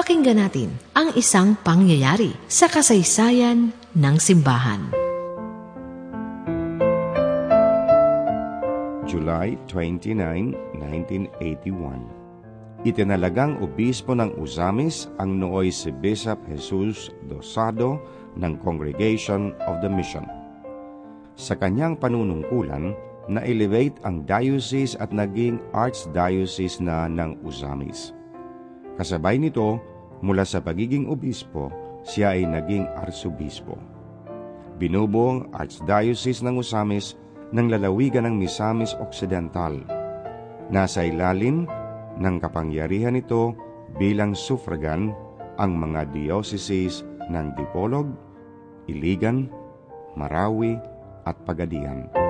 Pakinggan natin ang isang pangyayari sa kasaysayan ng simbahan. July 29, 1981 Itinalagang obispo ng Uzamis ang nooy si Bishop Jesus Dosado ng Congregation of the Mission. Sa kanyang panunungkulan, na-elevate ang diocese at naging archdiocese na ng Uzamis. Kasabay nito, mula sa pagiging obispo, siya ay naging arsobispo. Binubuo ang archdiocese ng Uzamis ng lalawigan ng Misamis Occidental. Nasa ilalim ng kapangyarihan nito bilang suffragan ang mga dioceses ng Dipolog, Iligan, Marawi at Pagadian.